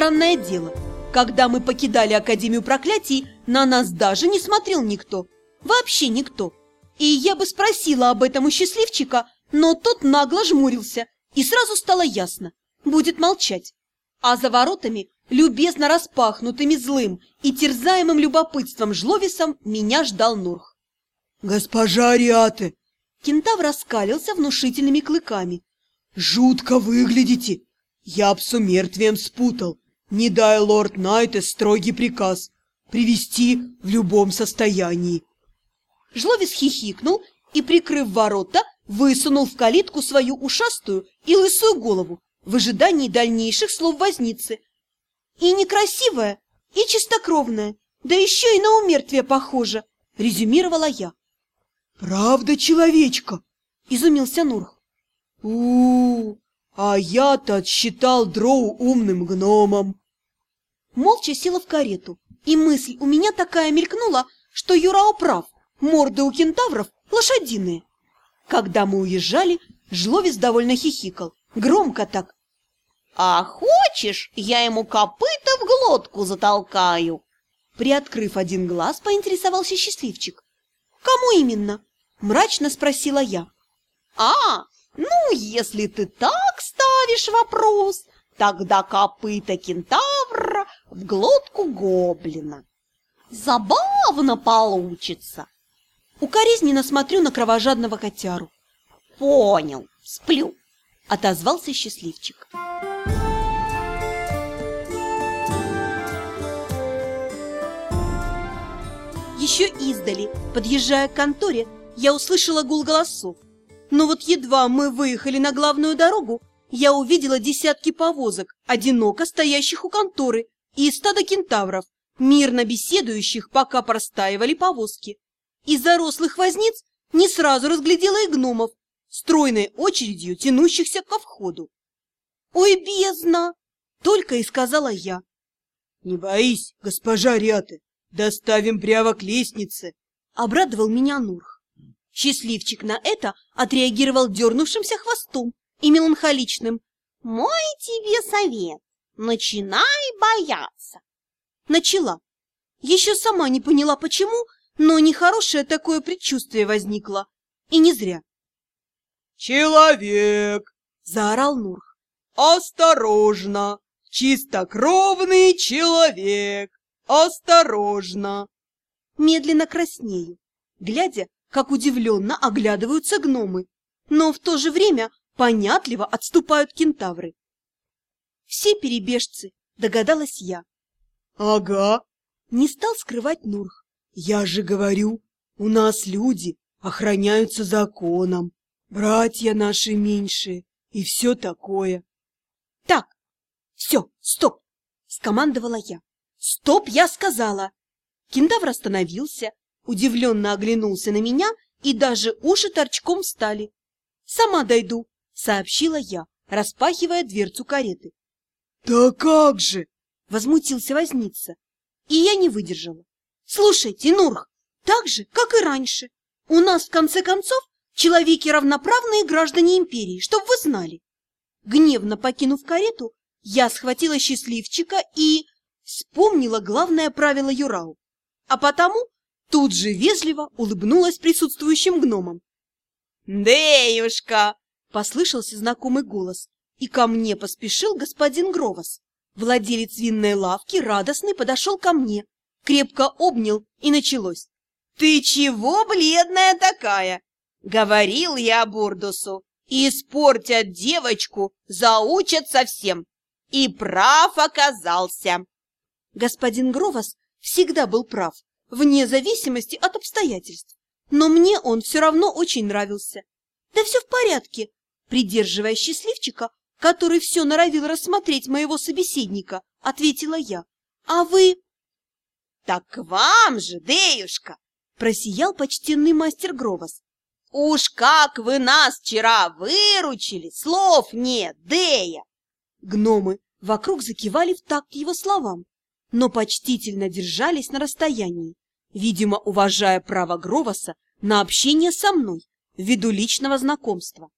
странное дело. Когда мы покидали Академию проклятий, на нас даже не смотрел никто. Вообще никто. И я бы спросила об этом у счастливчика, но тот нагло жмурился, и сразу стало ясно. Будет молчать. А за воротами, любезно распахнутыми злым и терзаемым любопытством жловисом, меня ждал Нурх. «Госпожа Ариаты!» Кентавр раскалился внушительными клыками. «Жутко выглядите! Я б с умертвием спутал. Не дай лорд Найта строгий приказ привести в любом состоянии». Жловис хихикнул и, прикрыв ворота, высунул в калитку свою ушастую и лысую голову в ожидании дальнейших слов возницы. И некрасивая, и чистокровная, да еще и на умертвие похожа, резюмировала я. «Правда, человечка?» – изумился Нурх. у, -у, -у а я-то отсчитал дроу умным гномом. Молча села в карету, и мысль у меня такая мелькнула, что Юрао прав, морды у кентавров лошадиные. Когда мы уезжали, Жловец довольно хихикал, громко так. «А хочешь, я ему копыта в глотку затолкаю?» Приоткрыв один глаз, поинтересовался счастливчик. «Кому именно?» – мрачно спросила я. «А, ну, если ты так ставишь вопрос, тогда копыта кентавра в глотку гоблина. Забавно получится!» Укоризненно смотрю на кровожадного котяру. «Понял, сплю!» – отозвался счастливчик. Еще издали, подъезжая к конторе, я услышала гул голосов. Но вот едва мы выехали на главную дорогу, я увидела десятки повозок, одиноко стоящих у конторы, и стадо кентавров, мирно беседующих, пока простаивали повозки. Из зарослых возниц не сразу разглядела и гномов, стройной очередью тянущихся ко входу. «Ой, бездна!» — только и сказала я. «Не боись, госпожа Ряты, доставим прямо к лестнице!» — обрадовал меня Нурх. Счастливчик на это отреагировал дернувшимся хвостом и меланхоличным. «Мой тебе совет, начинай бояться!» Начала. Еще сама не поняла, почему, но нехорошее такое предчувствие возникло. И не зря. «Человек!» — заорал Нурх. «Осторожно! Чистокровный человек! Осторожно!» Медленно краснею, глядя, как удивленно оглядываются гномы, но в то же время понятливо отступают кентавры. Все перебежцы, догадалась я. «Ага!» — не стал скрывать Нурх. «Я же говорю, у нас люди охраняются законом, братья наши меньшие и все такое». «Так, все, стоп!» — скомандовала я. «Стоп, я сказала!» Кентавр остановился, удивленно оглянулся на меня, и даже уши торчком стали. «Сама дойду», — сообщила я, распахивая дверцу кареты. «Да как же!» — возмутился возница. И я не выдержала. «Слушайте, Нурх, так же, как и раньше. У нас, в конце концов, человеки равноправные граждане империи, чтоб вы знали». Гневно покинув карету, я схватила счастливчика и вспомнила главное правило Юрау. А потому тут же вежливо улыбнулась присутствующим гномам. «Деюшка!» — послышался знакомый голос, и ко мне поспешил господин Гровос. Владелец винной лавки, радостный, подошел ко мне, крепко обнял, и началось. «Ты чего бледная такая?» — говорил я Бурдусу. «Испортят девочку, заучат совсем». И прав оказался. Господин Гровос всегда был прав, вне зависимости от обстоятельств. Но мне он все равно очень нравился. Да все в порядке, придерживая счастливчика, который все норовил рассмотреть моего собеседника, ответила я. А вы... Так к вам же, Деюшка, просиял почтенный мастер Гровос. Уж как вы нас вчера выручили, слов нет, Дея! Гномы вокруг закивали в такт его словам, но почтительно держались на расстоянии, видимо, уважая право Гровоса на общение со мной ввиду личного знакомства.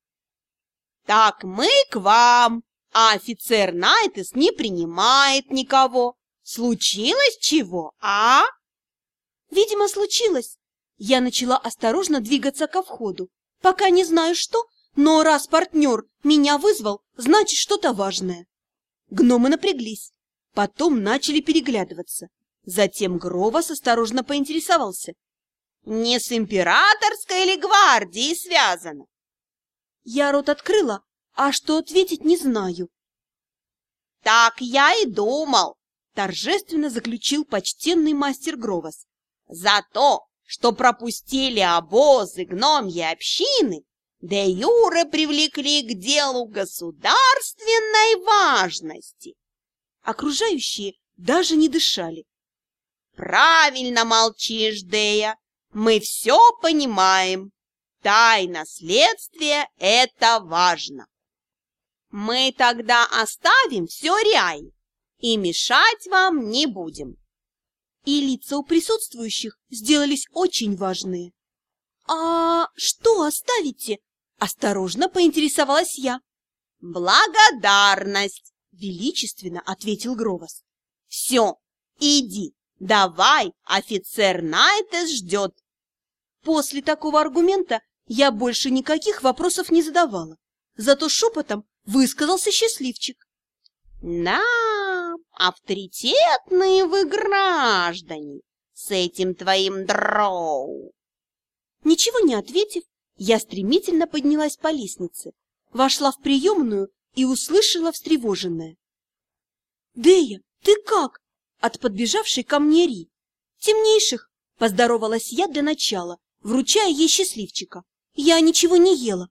«Так мы к вам, а офицер Найтес не принимает никого. Случилось чего, а? Видимо, случилось. Я начала осторожно двигаться ко входу. Пока не знаю что, но раз партнер меня вызвал, значит что-то важное. Гномы напряглись, потом начали переглядываться. Затем Гровос осторожно поинтересовался. Не с императорской или гвардией связано? Я рот открыла, а что ответить не знаю. Так я и думал, торжественно заключил почтенный мастер Гровос. За то, что пропустили обозы гномьи общины, де юре привлекли к делу государственной важности. Окружающие даже не дышали. Правильно молчишь, Дея. Мы все понимаем. Тайна следствия — это важно. Мы тогда оставим все ряй и мешать вам не будем. И лица у присутствующих сделались очень важные. «А что оставите?» – осторожно поинтересовалась я. «Благодарность!» – величественно ответил Гровос. «Все, иди, давай, офицер Найтес ждет!» После такого аргумента я больше никаких вопросов не задавала, зато шепотом высказался счастливчик. «Да, авторитетные вы граждане с этим твоим дроу!» Ничего не ответив, я стремительно поднялась по лестнице, вошла в приемную и услышала встревоженное. «Дея, ты как?» от подбежавшей ко мне Ри. «Темнейших!» – поздоровалась я для начала, вручая ей счастливчика. «Я ничего не ела».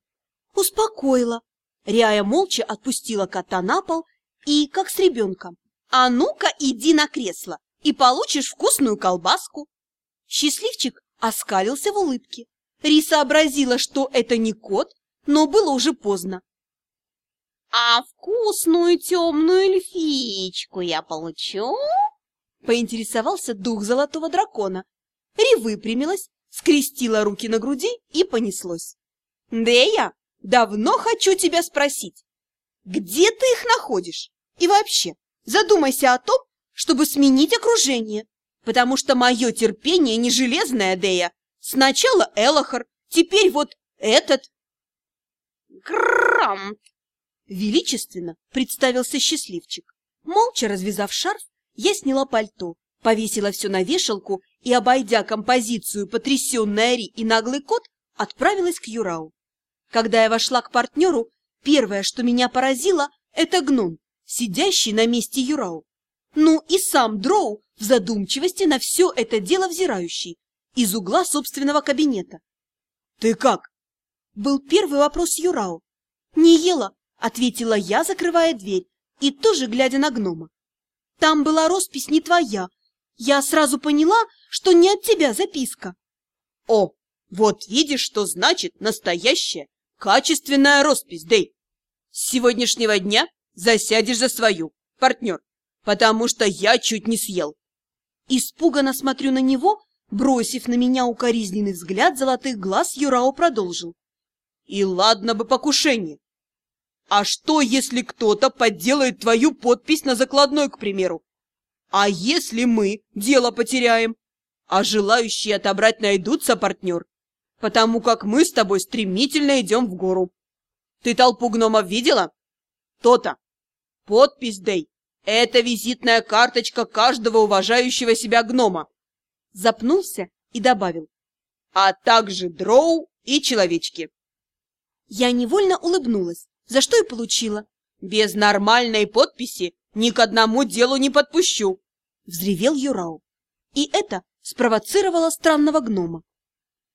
«Успокоила». Ряя молча отпустила кота на пол и, как с ребенком, «А ну-ка иди на кресло и получишь вкусную колбаску». Счастливчик оскалился в улыбке. Ри сообразила, что это не кот, но было уже поздно. «А вкусную темную эльфичку я получу?» Поинтересовался дух золотого дракона. Ри выпрямилась, скрестила руки на груди и понеслось. «Дея, давно хочу тебя спросить, где ты их находишь? И вообще, задумайся о том, чтобы сменить окружение, потому что мое терпение не железное, Дея. Сначала Элохар, теперь вот этот. Грамт! Величественно представился счастливчик. Молча развязав шарф, я сняла пальто, повесила все на вешалку и, обойдя композицию «Потрясенная Ри» и «Наглый кот», отправилась к Юрау. Когда я вошла к партнеру, первое, что меня поразило, это гном, сидящий на месте Юрау. Ну и сам Дроу в задумчивости на все это дело взирающий из угла собственного кабинета. «Ты как?» — был первый вопрос Юрау. «Не ела», — ответила я, закрывая дверь и тоже глядя на гнома. «Там была роспись не твоя. Я сразу поняла, что не от тебя записка». «О, вот видишь, что значит настоящая, качественная роспись, Дэй. С сегодняшнего дня засядешь за свою, партнер, потому что я чуть не съел. Испуганно смотрю на него, бросив на меня укоризненный взгляд золотых глаз, Юрао продолжил. И ладно бы покушение. А что, если кто-то подделает твою подпись на закладной, к примеру? А если мы дело потеряем? А желающие отобрать найдутся, партнер? Потому как мы с тобой стремительно идем в гору. Ты толпу гномов видела? То-то. Подпись, Дэй, это визитная карточка каждого уважающего себя гнома. Запнулся и добавил. А также дроу и человечки. Я невольно улыбнулась, за что и получила. Без нормальной подписи ни к одному делу не подпущу. Взревел Юрау. И это спровоцировало странного гнома.